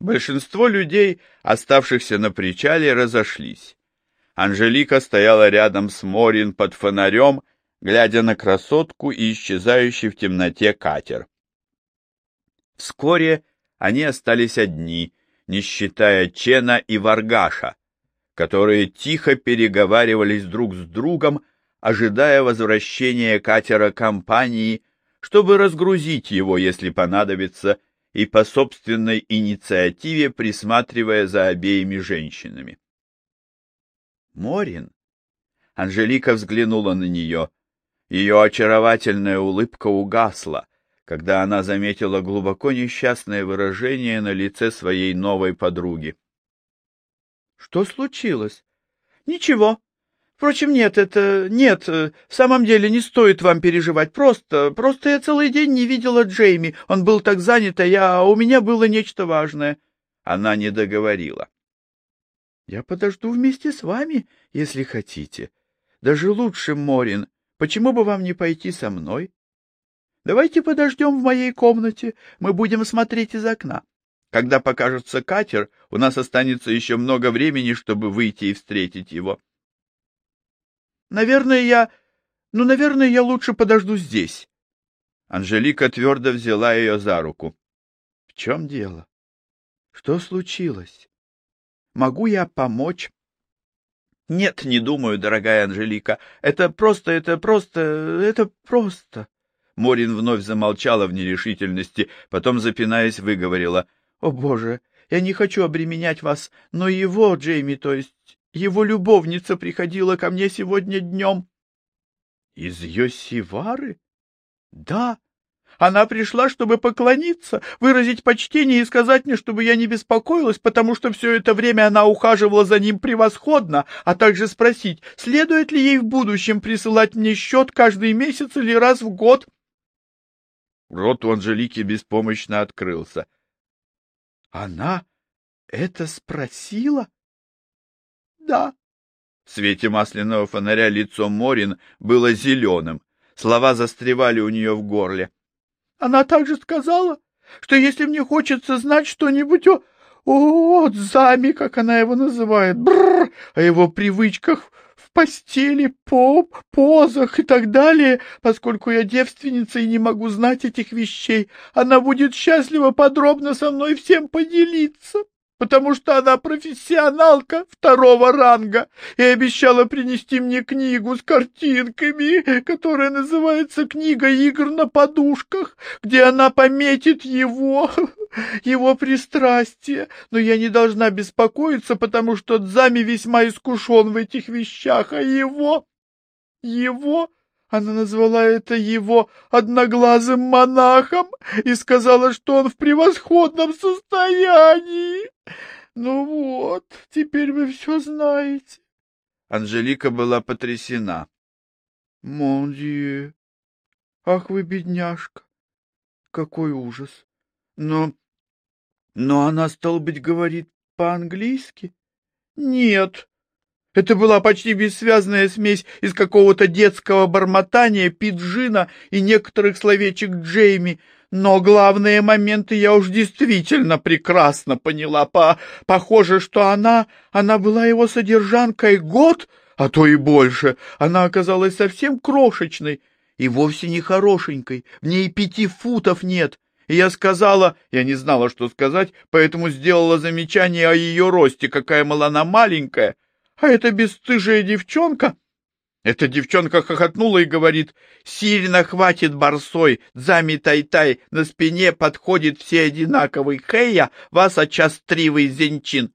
Большинство людей, оставшихся на причале, разошлись. Анжелика стояла рядом с Морин под фонарем, глядя на красотку и исчезающий в темноте катер. Вскоре они остались одни, не считая Чена и Варгаша, которые тихо переговаривались друг с другом, ожидая возвращения катера компании, чтобы разгрузить его, если понадобится, и по собственной инициативе присматривая за обеими женщинами. Морин. Анжелика взглянула на нее. Ее очаровательная улыбка угасла, когда она заметила глубоко несчастное выражение на лице своей новой подруги. — Что случилось? — Ничего. Впрочем, нет, это... Нет, в самом деле не стоит вам переживать. Просто... Просто я целый день не видела Джейми. Он был так занят, а я... А у меня было нечто важное. Она не договорила. Я подожду вместе с вами, если хотите. Даже лучше, Морин. Почему бы вам не пойти со мной? Давайте подождем в моей комнате. Мы будем смотреть из окна. Когда покажется катер, у нас останется еще много времени, чтобы выйти и встретить его. Наверное, я... Ну, наверное, я лучше подожду здесь. Анжелика твердо взяла ее за руку. — В чем дело? Что случилось? Могу я помочь? — Нет, не думаю, дорогая Анжелика. Это просто, это просто, это просто. Морин вновь замолчала в нерешительности, потом, запинаясь, выговорила. — О, Боже, я не хочу обременять вас, но его, Джейми, то есть его любовница, приходила ко мне сегодня днем. — Из Йосивары? — Да. Она пришла, чтобы поклониться, выразить почтение и сказать мне, чтобы я не беспокоилась, потому что все это время она ухаживала за ним превосходно, а также спросить, следует ли ей в будущем присылать мне счет каждый месяц или раз в год. Рот у Анжелики беспомощно открылся. — Она это спросила? — Да. В свете масляного фонаря лицо Морин было зеленым. Слова застревали у нее в горле. Она также сказала, что если мне хочется знать что-нибудь о... О, Зами, как она его называет, бррр, о его привычках в постели, по позах и так далее, поскольку я девственница и не могу знать этих вещей, она будет счастлива подробно со мной всем поделиться потому что она профессионалка второго ранга и обещала принести мне книгу с картинками, которая называется «Книга игр на подушках», где она пометит его, его пристрастие. Но я не должна беспокоиться, потому что Дзами весьма искушен в этих вещах, а его... его... Она назвала это его одноглазым монахом и сказала, что он в превосходном состоянии. Ну вот, теперь вы все знаете. Анжелика была потрясена. Мондиeu! Ах вы, бедняжка! Какой ужас! Но... Но она, стал быть, говорит по-английски? Нет, это была почти бессвязная смесь из какого-то детского бормотания, пиджина и некоторых словечек Джейми, но главные моменты я уж действительно прекрасно поняла. По... Похоже, что она... она была его содержанкой год, а то и больше. Она оказалась совсем крошечной и вовсе не хорошенькой. В ней пяти футов нет. И я сказала, я не знала, что сказать, поэтому сделала замечание о ее росте, какая мала она маленькая. А эта бесстыжая девчонка... Эта девчонка хохотнула и говорит, «Сильно хватит барсой, дзами тай-тай, на спине подходит все одинаковый хэя, вас очастривый зенчин».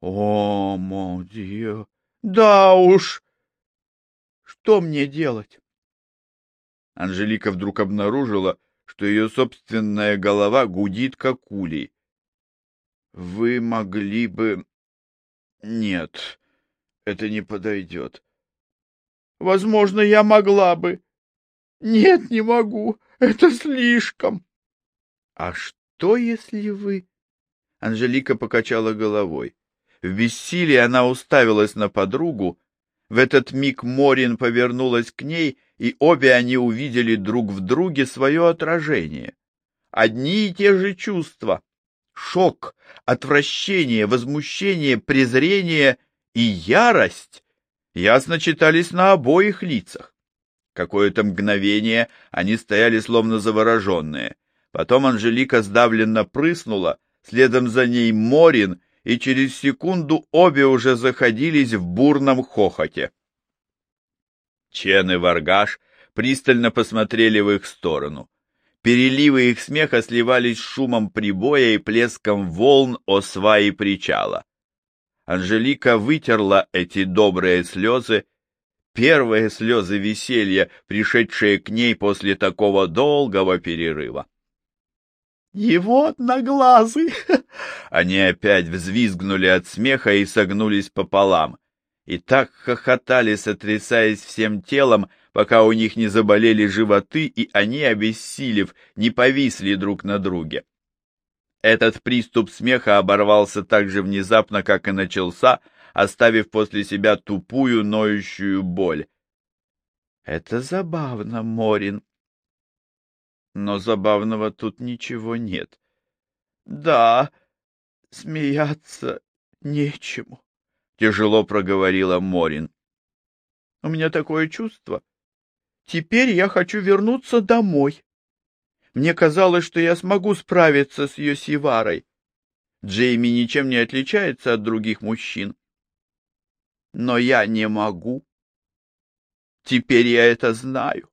О, модио, да уж! Что мне делать? Анжелика вдруг обнаружила, что ее собственная голова гудит, как улей. Вы могли бы... Нет, это не подойдет. Возможно, я могла бы. Нет, не могу. Это слишком. А что, если вы... Анжелика покачала головой. В бессилии она уставилась на подругу. В этот миг Морин повернулась к ней, и обе они увидели друг в друге свое отражение. Одни и те же чувства. шок, отвращение, возмущение, презрение и ярость ясно читались на обоих лицах. Какое-то мгновение они стояли словно завороженные. Потом Анжелика сдавленно прыснула, следом за ней Морин, и через секунду обе уже заходились в бурном хохоте. Чен и Варгаш пристально посмотрели в их сторону. Переливы их смеха сливались с шумом прибоя и плеском волн о сваи причала. Анжелика вытерла эти добрые слезы, первые слезы веселья, пришедшие к ней после такого долгого перерыва. «Его одноглазый!» Они опять взвизгнули от смеха и согнулись пополам. И так хохотали, сотрясаясь всем телом, пока у них не заболели животы, и они, обессилев, не повисли друг на друге. Этот приступ смеха оборвался так же внезапно, как и начался, оставив после себя тупую, ноющую боль. — Это забавно, Морин. Но забавного тут ничего нет. — Да, смеяться нечему, — тяжело проговорила Морин. — У меня такое чувство, Теперь я хочу вернуться домой. Мне казалось, что я смогу справиться с Йосиварой. Джейми ничем не отличается от других мужчин. Но я не могу. Теперь я это знаю.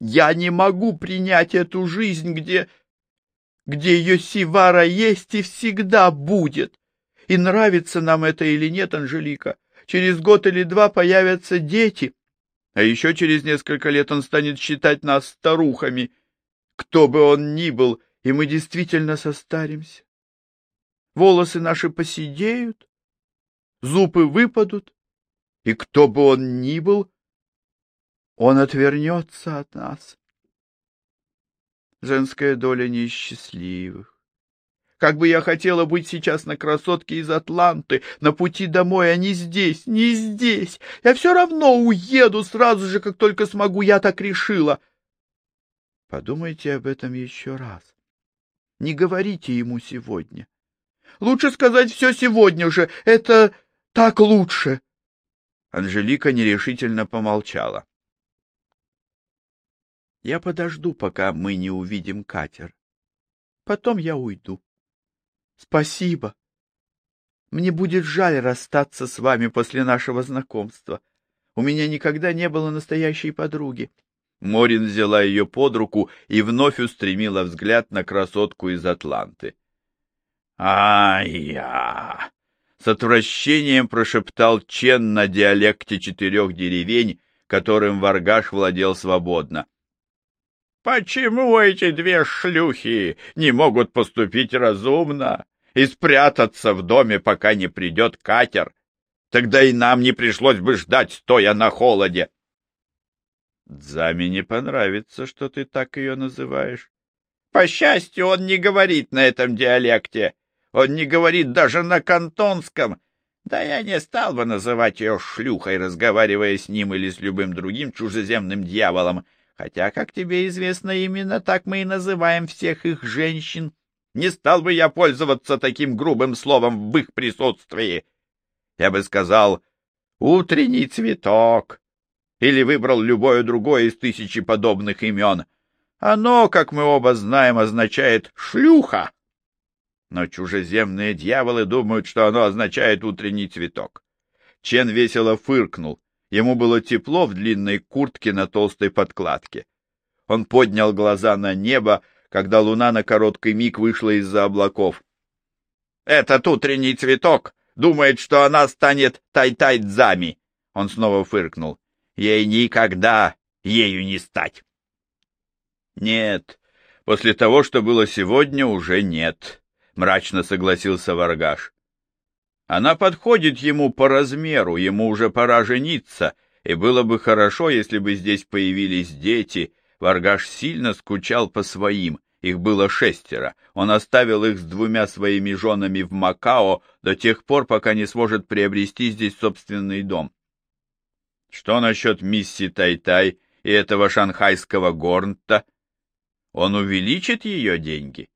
Я не могу принять эту жизнь, где... где Йосивара есть и всегда будет. И нравится нам это или нет, Анжелика, через год или два появятся дети — а еще через несколько лет он станет считать нас старухами, кто бы он ни был, и мы действительно состаримся. Волосы наши посидеют, зубы выпадут, и кто бы он ни был, он отвернется от нас. Женская доля неисчастливых. Как бы я хотела быть сейчас на красотке из Атланты, на пути домой, а не здесь, не здесь. Я все равно уеду сразу же, как только смогу, я так решила. Подумайте об этом еще раз. Не говорите ему сегодня. Лучше сказать все сегодня же, это так лучше. Анжелика нерешительно помолчала. Я подожду, пока мы не увидим катер. Потом я уйду. Спасибо. Мне будет жаль расстаться с вами после нашего знакомства. У меня никогда не было настоящей подруги. Морин взяла ее под руку и вновь устремила взгляд на красотку из Атланты. «А-я!» — с отвращением прошептал Чен на диалекте четырех деревень, которым Варгаш владел свободно. «Почему эти две шлюхи не могут поступить разумно? и спрятаться в доме, пока не придет катер. Тогда и нам не пришлось бы ждать, стоя на холоде. Дзаме не понравится, что ты так ее называешь. По счастью, он не говорит на этом диалекте. Он не говорит даже на кантонском. Да я не стал бы называть ее шлюхой, разговаривая с ним или с любым другим чужеземным дьяволом. Хотя, как тебе известно, именно так мы и называем всех их женщин. Не стал бы я пользоваться таким грубым словом в их присутствии. Я бы сказал «утренний цветок» или выбрал любое другое из тысячи подобных имен. Оно, как мы оба знаем, означает «шлюха». Но чужеземные дьяволы думают, что оно означает «утренний цветок». Чен весело фыркнул. Ему было тепло в длинной куртке на толстой подкладке. Он поднял глаза на небо, когда луна на короткий миг вышла из-за облаков. «Этот утренний цветок думает, что она станет тай-тай-дзами!» Он снова фыркнул. «Ей никогда ею не стать!» «Нет, после того, что было сегодня, уже нет», — мрачно согласился Варгаш. «Она подходит ему по размеру, ему уже пора жениться, и было бы хорошо, если бы здесь появились дети, Варгаш сильно скучал по своим, их было шестеро. Он оставил их с двумя своими женами в Макао до тех пор, пока не сможет приобрести здесь собственный дом. Что насчет мисси Тай-Тай и этого шанхайского Горнта? Он увеличит ее деньги?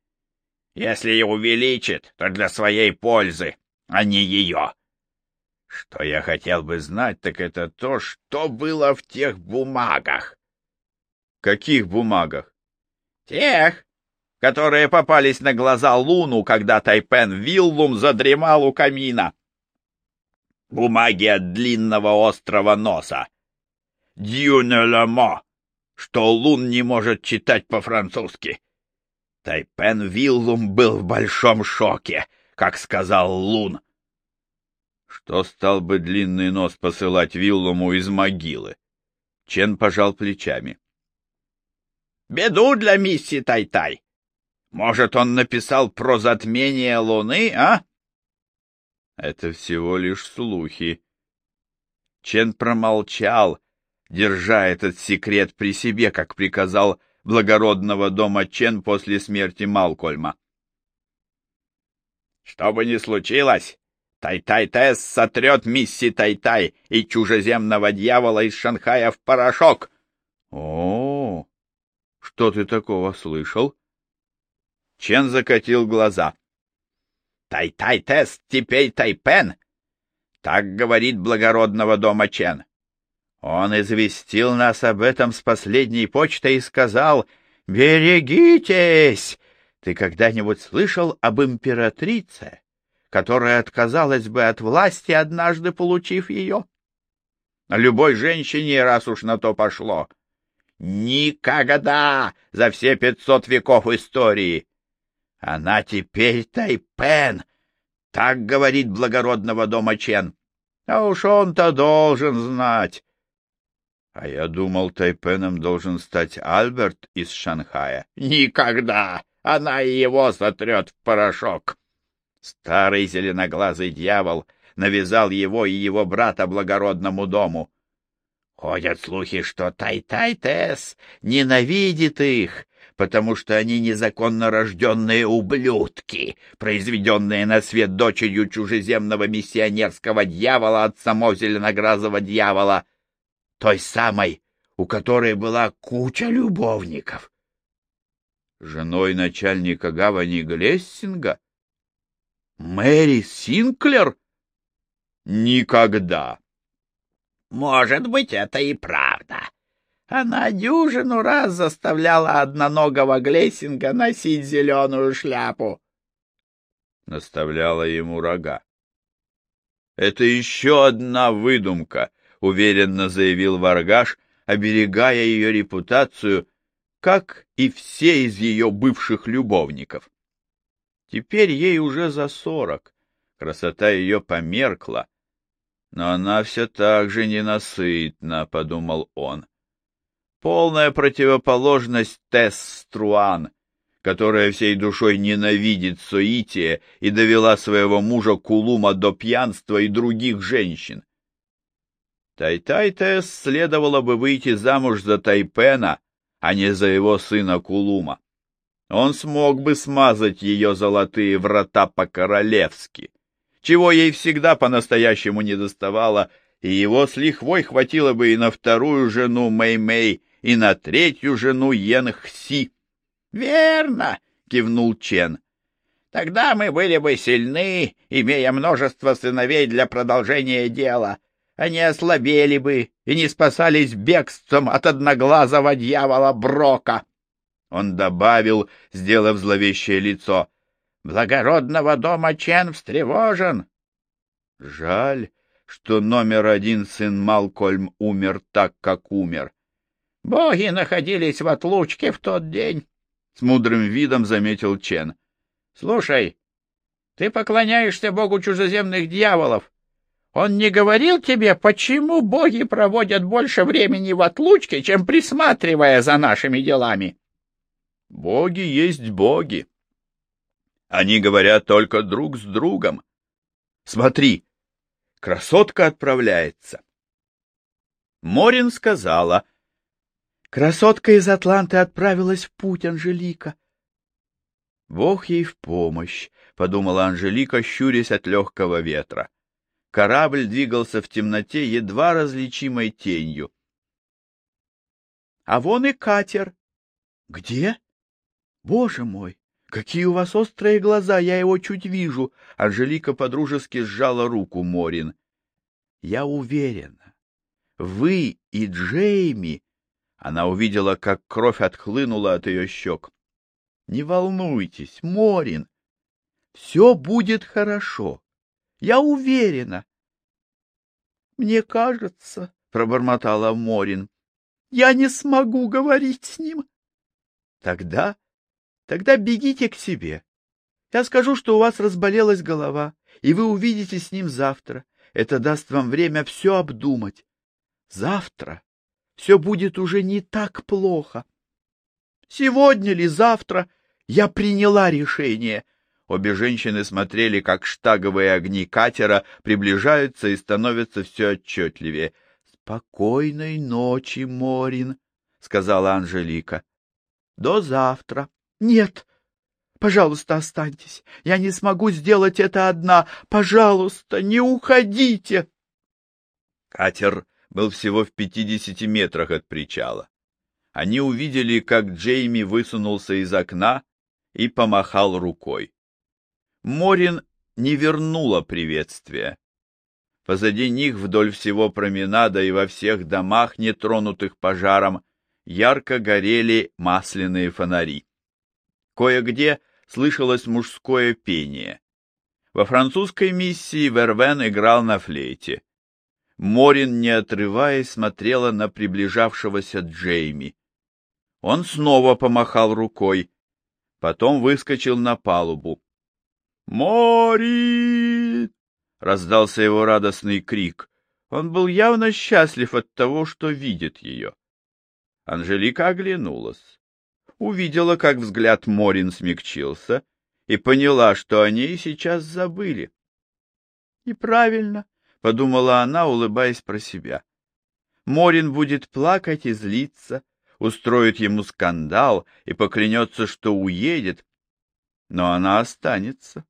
Если и увеличит, то для своей пользы, а не ее. Что я хотел бы знать, так это то, что было в тех бумагах. Каких бумагах? Тех, которые попались на глаза Луну, когда Тайпен Виллум задремал у камина. Бумаги от длинного острого носа. Дюнеламо, что Лун не может читать по-французски. Тайпен Виллум был в большом шоке, как сказал Лун. Что стал бы длинный нос посылать Виллуму из могилы? Чен пожал плечами. Беду для мисси Тай-Тай. Может, он написал про затмение Луны, а? Это всего лишь слухи. Чен промолчал, держа этот секрет при себе, как приказал благородного дома Чен после смерти Малкольма. Что бы ни случилось, Тай-Тай-Тесс сотрет мисси Тай-Тай и чужеземного дьявола из Шанхая в порошок. -о что ты такого слышал? Чен закатил глаза. Тай-Тай-Тесс теперь Тайпен. Так говорит благородного дома Чен. Он известил нас об этом с последней почты и сказал «Берегитесь! Ты когда-нибудь слышал об императрице, которая отказалась бы от власти, однажды получив ее?» Любой женщине, раз уж на то пошло. Никогда за все пятьсот веков истории. Она теперь Тайпен, так говорит благородного дома Чен. А уж он-то должен знать. А я думал, Тайпеном должен стать Альберт из Шанхая. Никогда! Она и его сотрет в порошок. Старый зеленоглазый дьявол навязал его и его брата благородному дому. Ходят слухи, что Тай-Тай-Тесс ненавидит их, потому что они незаконно рожденные ублюдки, произведенные на свет дочерью чужеземного миссионерского дьявола от самого зеленогразого дьявола — той самой, у которой была куча любовников. Женой начальника гавани Глессинга? Мэри Синклер? Никогда. Может быть, это и правда. Она дюжину раз заставляла одноногого Глессинга носить зеленую шляпу. Наставляла ему рога. Это еще одна выдумка, — уверенно заявил Варгаш, оберегая ее репутацию, как и все из ее бывших любовников. Теперь ей уже за сорок, красота ее померкла, но она все так же ненасытна, — подумал он. Полная противоположность Тесс Струан, которая всей душой ненавидит Соития и довела своего мужа Кулума до пьянства и других женщин. Тай-Тай-Тесс следовало бы выйти замуж за Тайпена, а не за его сына Кулума. Он смог бы смазать ее золотые врата по-королевски, чего ей всегда по-настоящему не доставало, и его с лихвой хватило бы и на вторую жену Мэй-Мэй, и на третью жену Йен-Хси. — Верно, — кивнул Чен. — Тогда мы были бы сильны, имея множество сыновей для продолжения дела они ослабели бы и не спасались бегством от одноглазого дьявола Брока. Он добавил, сделав зловещее лицо, «Благородного дома Чен встревожен». Жаль, что номер один сын Малкольм умер так, как умер. Боги находились в отлучке в тот день, — с мудрым видом заметил Чен. — Слушай, ты поклоняешься богу чужеземных дьяволов, он не говорил тебе, почему боги проводят больше времени в отлучке, чем присматривая за нашими делами? Боги есть боги. Они говорят только друг с другом. Смотри, красотка отправляется. Морин сказала, красотка из Атланты отправилась в путь, Анжелика. Бог ей в помощь, — подумала Анжелика, щурясь от легкого ветра. Корабль двигался в темноте едва различимой тенью. — А вон и катер. — Где? Боже мой, какие у вас острые глаза, я его чуть вижу. Анжелика подружески сжала руку Морин. Я уверена, вы и Джейми... Она увидела, как кровь отхлынула от ее щек. Не волнуйтесь, Морин. Все будет хорошо. Я уверена. Мне кажется, пробормотала Морин, я не смогу говорить с ним. Тогда, тогда бегите к себе. Я скажу, что у вас разболелась голова, и вы увидите с ним завтра. Это даст вам время все обдумать. Завтра все будет уже не так плохо. Сегодня ли, завтра я приняла решение. Обе женщины смотрели, как штаговые огни катера приближаются и становятся все отчетливее. Спокойной ночи, Морин, сказала Анжелика. До завтра. Нет. Пожалуйста, останьтесь. Я не смогу сделать это одна. Пожалуйста, не уходите. Катер был всего в пятидесяти метрах от причала. Они увидели, как Джейми высунулся из окна и помахал рукой. Морин не вернула приветствия. Позади них вдоль всего променада и во всех домах, не тронутых пожаром, ярко горели масляные фонари. Кое-где слышалось мужское пение. Во французской миссии Вервен играл на флейте. Морин, не отрываясь, смотрела на приближавшегося Джейми. Он снова помахал рукой, потом выскочил на палубу. «Морин!» — раздался его радостный крик. Он был явно счастлив от того, что видит ее. Анжелика оглянулась, увидела, как взгляд Морин смягчился, и поняла, что о ней сейчас забыли. — И правильно, — подумала она, улыбаясь про себя. Морин будет плакать и злиться, устроит ему скандал и поклянется, что уедет, но она останется.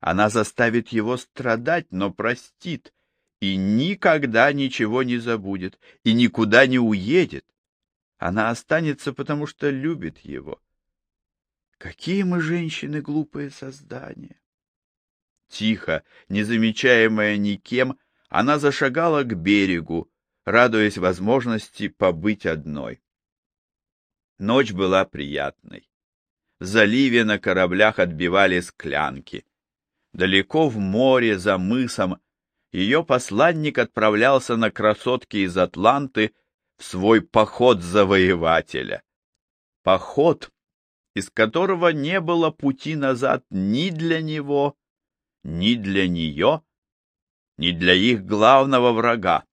Она заставит его страдать, но простит, и никогда ничего не забудет, и никуда не уедет. Она останется, потому что любит его. Какие мы, женщины, глупые создания! Тихо, незамечаемая никем, она зашагала к берегу, радуясь возможности побыть одной. Ночь была приятной. В заливе на кораблях отбивали склянки. Далеко в море, за мысом, ее посланник отправлялся на красотки из Атланты в свой поход завоевателя. Поход, из которого не было пути назад ни для него, ни для нее, ни для их главного врага,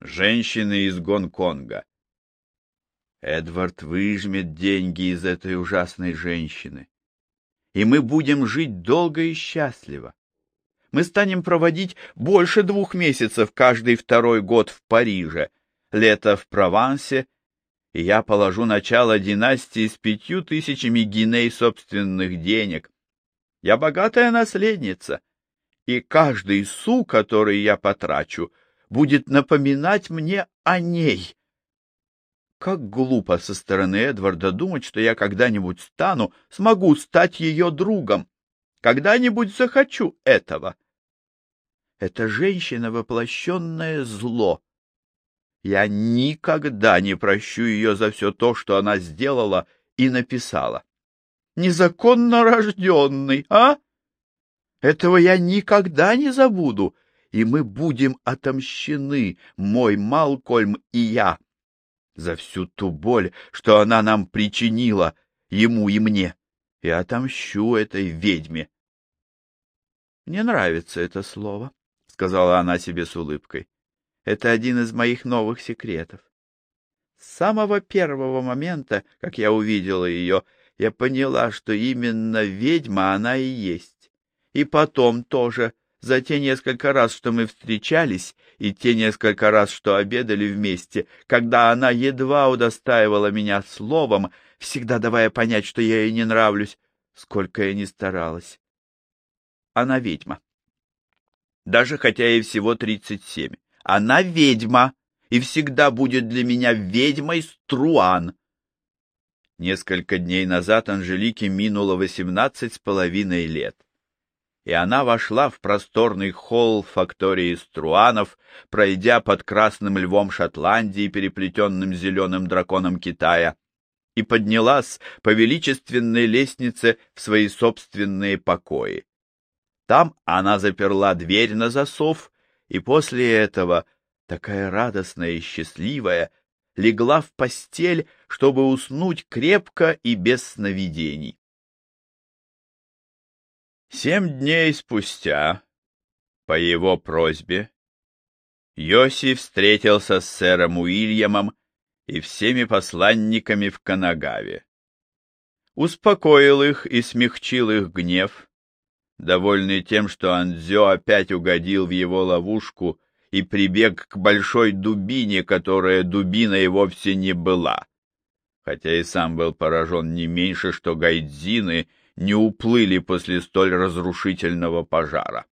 женщины из Гонконга. Эдвард выжмет деньги из этой ужасной женщины и мы будем жить долго и счастливо. Мы станем проводить больше двух месяцев каждый второй год в Париже, лето в Провансе, и я положу начало династии с пятью тысячами гиней собственных денег. Я богатая наследница, и каждый су, который я потрачу, будет напоминать мне о ней, как глупо со стороны Эдварда думать, что я когда-нибудь стану, смогу стать ее другом. Когда-нибудь захочу этого. Эта женщина — воплощенное зло. Я никогда не прощу ее за все то, что она сделала и написала. Незаконно рожденный, а? Этого я никогда не забуду, и мы будем отомщены, мой Малкольм и я за всю ту боль, что она нам причинила, ему и мне, и отомщу этой ведьме. — Мне нравится это слово, — сказала она себе с улыбкой. — Это один из моих новых секретов. С самого первого момента, как я увидела ее, я поняла, что именно ведьма она и есть. И потом тоже — за те несколько раз, что мы встречались, и те несколько раз, что обедали вместе, когда она едва удостаивала меня словом, всегда давая понять, что я ей не нравлюсь, сколько я ни старалась. Она ведьма. Даже хотя ей всего тридцать семь. Она ведьма, и всегда будет для меня ведьмой Струан. Несколько дней назад Анжелике минуло восемнадцать с половиной лет, и она вошла в просторный холл фактории Струанов, пройдя под красным львом Шотландии, переплетенным зеленым драконом Китая, и поднялась по величественной лестнице в свои собственные покои. Там она заперла дверь на засов, и после этого, такая радостная и счастливая, легла в постель, чтобы уснуть крепко и без сновидений. Семь дней спустя, по его просьбе, Йоси встретился с сэром Уильямом и всеми посланниками в Канагаве. Успокоил их и смягчил их гнев, довольный тем, что Андзё опять угодил в его ловушку и прибег к большой дубине, которая дубиной вовсе не была. Хотя и сам был поражен не меньше, что гайдзины не уплыли после столь разрушительного пожара.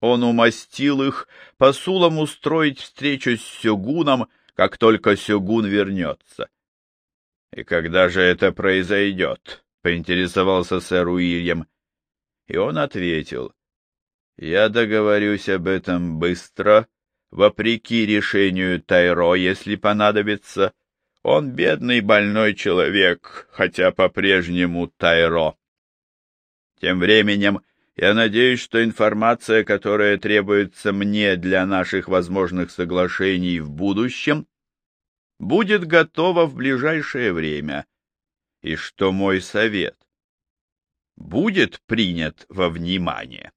Он умастил их посулом устроить встречу с Сёгуном, как только Сёгун вернется. — И когда же это произойдет? — поинтересовался сэр Уильям. И он ответил, я договорюсь об этом быстро, вопреки решению Тайро, если понадобится. Он бедный больной человек, хотя по-прежнему Тайро. Тем временем я надеюсь, что информация, которая требуется мне для наших возможных соглашений в будущем, будет готова в ближайшее время, и что мой совет будет принят во внимание.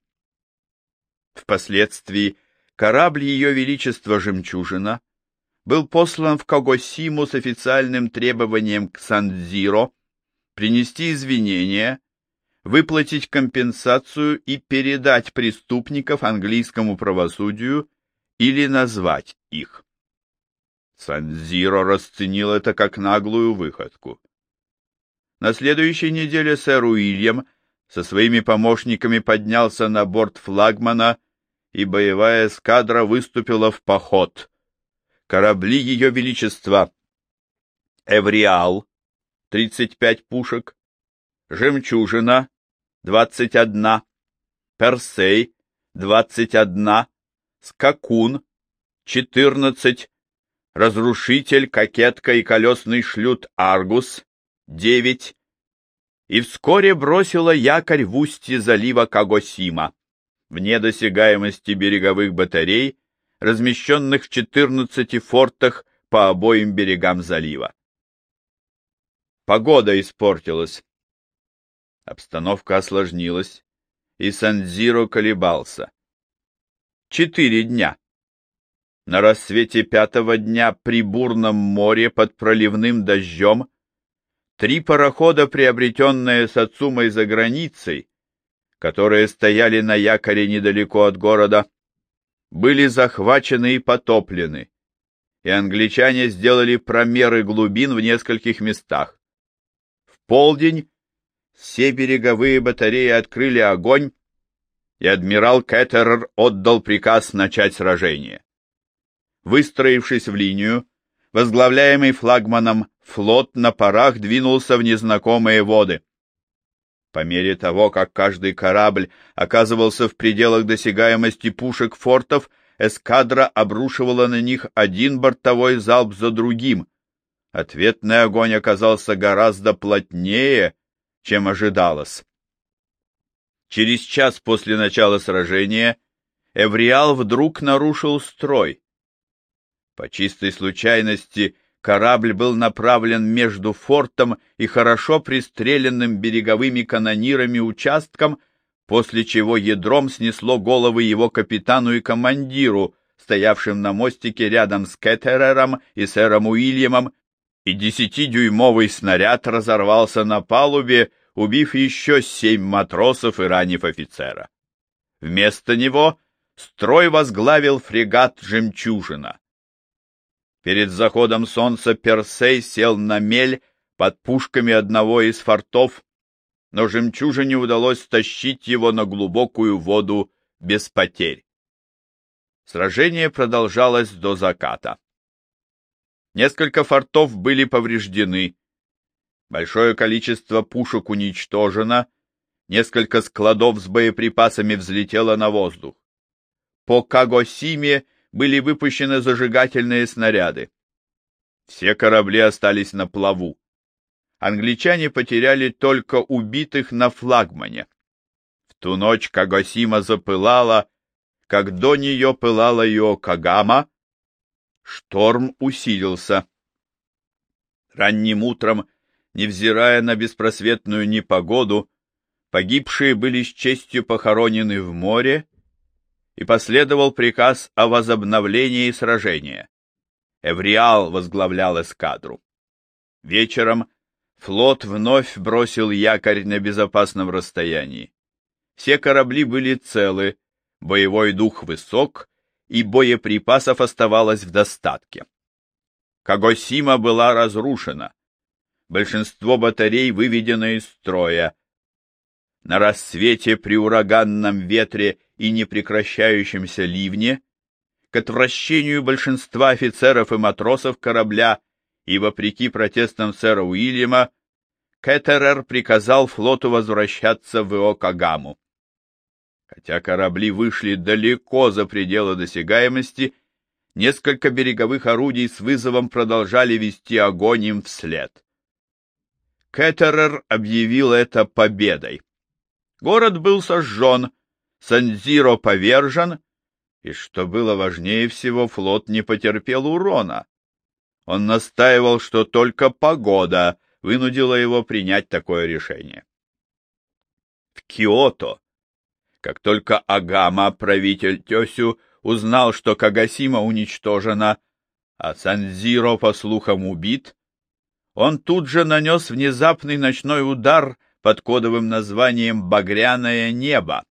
Впоследствии корабль Ее Величества «Жемчужина» был послан в Кагосиму с официальным требованием к Сандзиро принести извинения, выплатить компенсацию и передать преступников английскому правосудию или назвать их. Сандзиро расценил это как наглую выходку. На следующей неделе сэр Уильям со своими помощниками поднялся на борт флагмана, и боевая эскадра выступила в поход. Корабли Ее Величества. Эвриал, 35 пушек, Жемчужина, 21, Персей, 21, Скакун, 14, Разрушитель, Кокетка и колесный шлют Аргус, 9, и вскоре бросила якорь в устье залива Кагосима, вне досягаемости береговых батарей, размещенных в 14 фортах по обоим берегам залива. Погода испортилась. Обстановка осложнилась, и Санзиро колебался. Четыре дня. На рассвете пятого дня при бурном море под проливным дождем Три парохода, приобретенные Сацумой за границей, которые стояли на якоре недалеко от города, были захвачены и потоплены, и англичане сделали промеры глубин в нескольких местах. В полдень все береговые батареи открыли огонь, и адмирал Кеттерер отдал приказ начать сражение. Выстроившись в линию, возглавляемый флагманом флот на парах двинулся в незнакомые воды. По мере того, как каждый корабль оказывался в пределах досягаемости пушек фортов, эскадра обрушивала на них один бортовой залп за другим. Ответный огонь оказался гораздо плотнее, чем ожидалось. Через час после начала сражения Эвриал вдруг нарушил строй. По чистой случайности корабль был направлен между фортом и хорошо пристреленным береговыми канонирами участком, после чего ядром снесло головы его капитану и командиру, стоявшим на мостике рядом с Кеттерером и сэром Уильямом, и десятидюймовый снаряд разорвался на палубе, убив еще семь матросов и ранив офицера. Вместо него строй возглавил фрегат «Жемчужина». Перед заходом солнца Персей сел на мель под пушками одного из фортов, но жемчужине удалось стащить его на глубокую воду без потерь. Сражение продолжалось до заката. Несколько фортов были повреждены, Большое количество пушек уничтожено, несколько складов с боеприпасами взлетело на воздух. По Кагосиме были выпущены зажигательные снаряды. Все корабли остались на плаву. Англичане потеряли только убитых на флагмане. В ту ночь Кагосима запылала, как до нее пылала Йокогама. Шторм усилился. Ранним утром, невзирая на беспросветную непогоду, погибшие были с честью похоронены в море, и последовал приказ о возобновлении сражения. Эвриал возглавлял эскадру. Вечером флот вновь бросил якорь на безопасном расстоянии. Все корабли были целы, боевой дух высок, и боеприпасов оставалось в достатке. Кагосима была разрушена. Большинство батарей выведено из строя. На рассвете при ураганном ветре и непрекращающемся ливне к отвращению большинства офицеров и матросов корабля и вопреки протестам сэра Уильяма, Кеттерер приказал флоту возвращаться в Иокагаму. Хотя корабли вышли далеко за пределы досягаемости, несколько береговых орудий с вызовом продолжали вести огонь им вслед. Кеттерер объявил это победой. Город был сожжен, Санзиро повержен, и, что было важнее всего, флот не потерпел урона. Он настаивал, что только погода вынудила его принять такое решение. В Киото, как только Агама, правитель Тёсю, узнал, что Кагасима уничтожена, а Санзиро, по слухам, убит, он тут же нанес внезапный ночной удар под кодовым названием «Багряное небо»,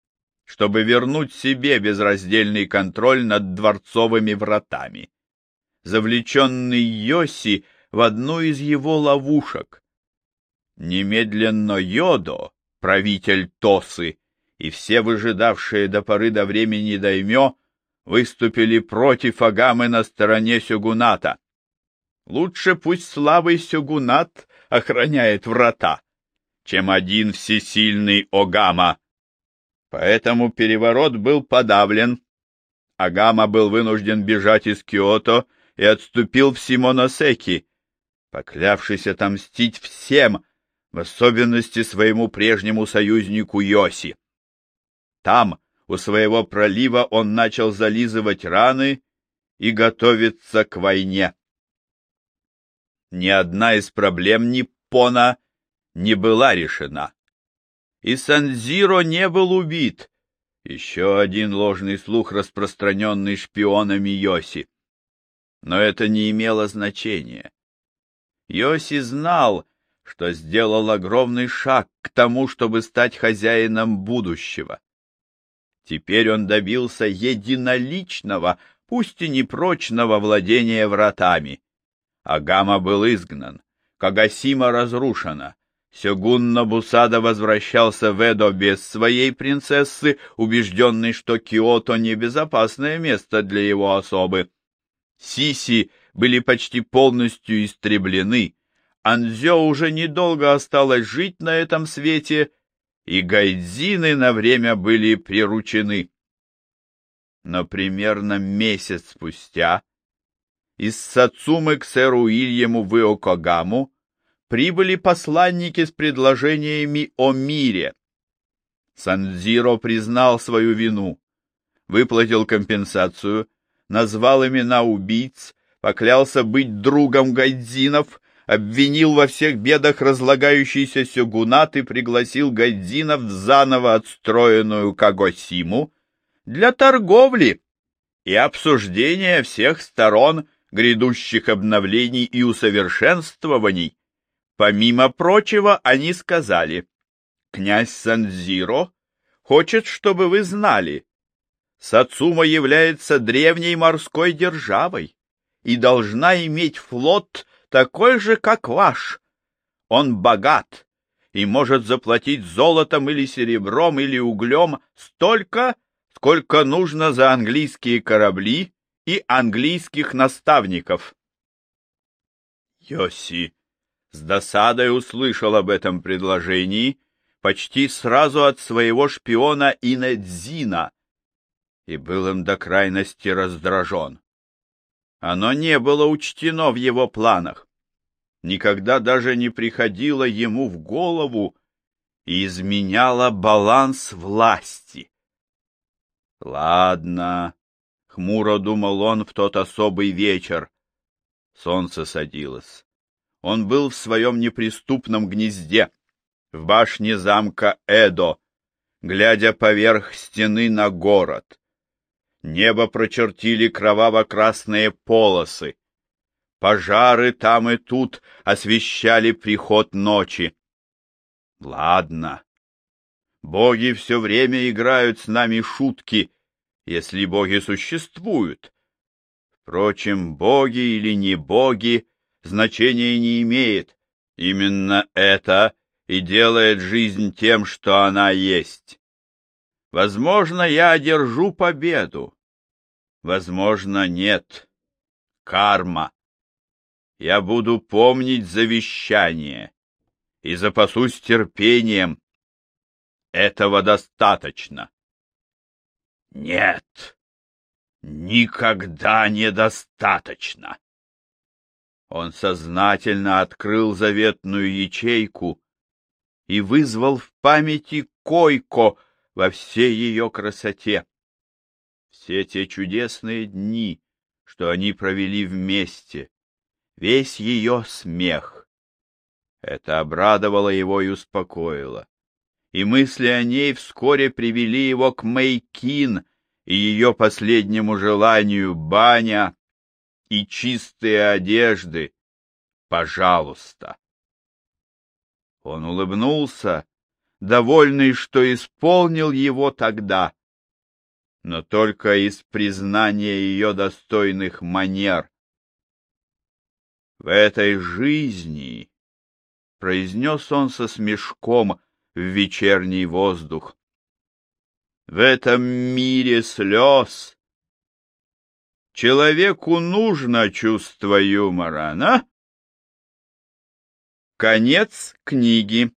чтобы вернуть себе безраздельный контроль над дворцовыми вратами. Завлеченный Йоси в одну из его ловушек. Немедленно Йодо, правитель Тосы, и все выжидавшие до поры до времени даймё выступили против Агамы на стороне Сёгуната. Лучше пусть слабый Сёгунат охраняет врата, чем один всесильный Огама, Поэтому переворот был подавлен. Агама был вынужден бежать из Киото и отступил в Симоносеки, поклявшись отомстить всем, в особенности своему прежнему союзнику Йоси. Там, у своего пролива, он начал зализывать раны и готовиться к войне. Ни одна из проблем Ниппона не была решена и Санзиро не был убит. Еще один ложный слух, распространенный шпионами Йоси. Но это не имело значения. Йоси знал, что сделал огромный шаг к тому, чтобы стать хозяином будущего. Теперь он добился единоличного, пусть и непрочного владения вратами. Агама был изгнан, Кагасима разрушена, Сёгун Набусада возвращался в Эдо без своей принцессы, убежденный, что Киото — небезопасное место для его особы. Сиси были почти полностью истреблены, Анзё уже недолго осталось жить на этом свете, и гайдзины на время были приручены. Но примерно месяц спустя из Сацумы к сэру в Иокогаму прибыли посланники с предложениями о мире. Санзиро признал свою вину, выплатил компенсацию, назвал имена убийц, поклялся быть другом гайдзинов, обвинил во всех бедах разлагающийся сёгунат и пригласил гайдзинов в заново отстроенную Кагосиму для торговли и обсуждения всех сторон грядущих обновлений и усовершенствований. Помимо прочего, они сказали, «Князь Санзиро хочет, чтобы вы знали, Сацума является древней морской державой и должна иметь флот такой же, как ваш. Он богат и может заплатить золотом или серебром или углем столько, сколько нужно за английские корабли и английских наставников. Йоси с досадой услышал об этом предложении почти сразу от своего шпиона Инедзина и был им до крайности раздражен. Оно не было учтено в его планах. Никогда даже не приходило ему в голову и изменяло баланс власти. Ладно, — хмуро думал он в тот особый вечер. Солнце садилось. Он был в своем неприступном гнезде, в башне замка Эдо, глядя поверх стены на город. Небо прочертили кроваво-красные полосы. Пожары там и тут освещали приход ночи. Ладно. Боги все время играют с нами шутки, если боги существуют. Впрочем, боги или не боги значения не имеет. Именно это и делает жизнь тем, что она есть. Возможно, я одержу победу. Возможно, нет. Карма. Я буду помнить завещание и запасусь терпением. Этого достаточно. Нет, никогда недостаточно. Он сознательно открыл заветную ячейку и вызвал в памяти койко во всей ее красоте. Все те чудесные дни, что они провели вместе, весь ее смех. Это обрадовало его и успокоило. И мысли о ней вскоре привели его к Мэйкин и ее последнему желанию баня и чистые одежды. Пожалуйста. Он улыбнулся, довольный, что исполнил его тогда, но только из признания ее достойных манер. В этой жизни, — произнес он со смешком в вечерний воздух, — в этом мире слез человеку нужно чувство юмора, на? Конец книги.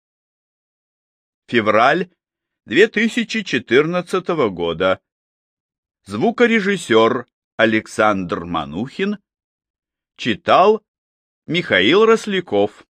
Февраль 2014 года. Звукорежиссер Александр Манухин читал Михаил Росляков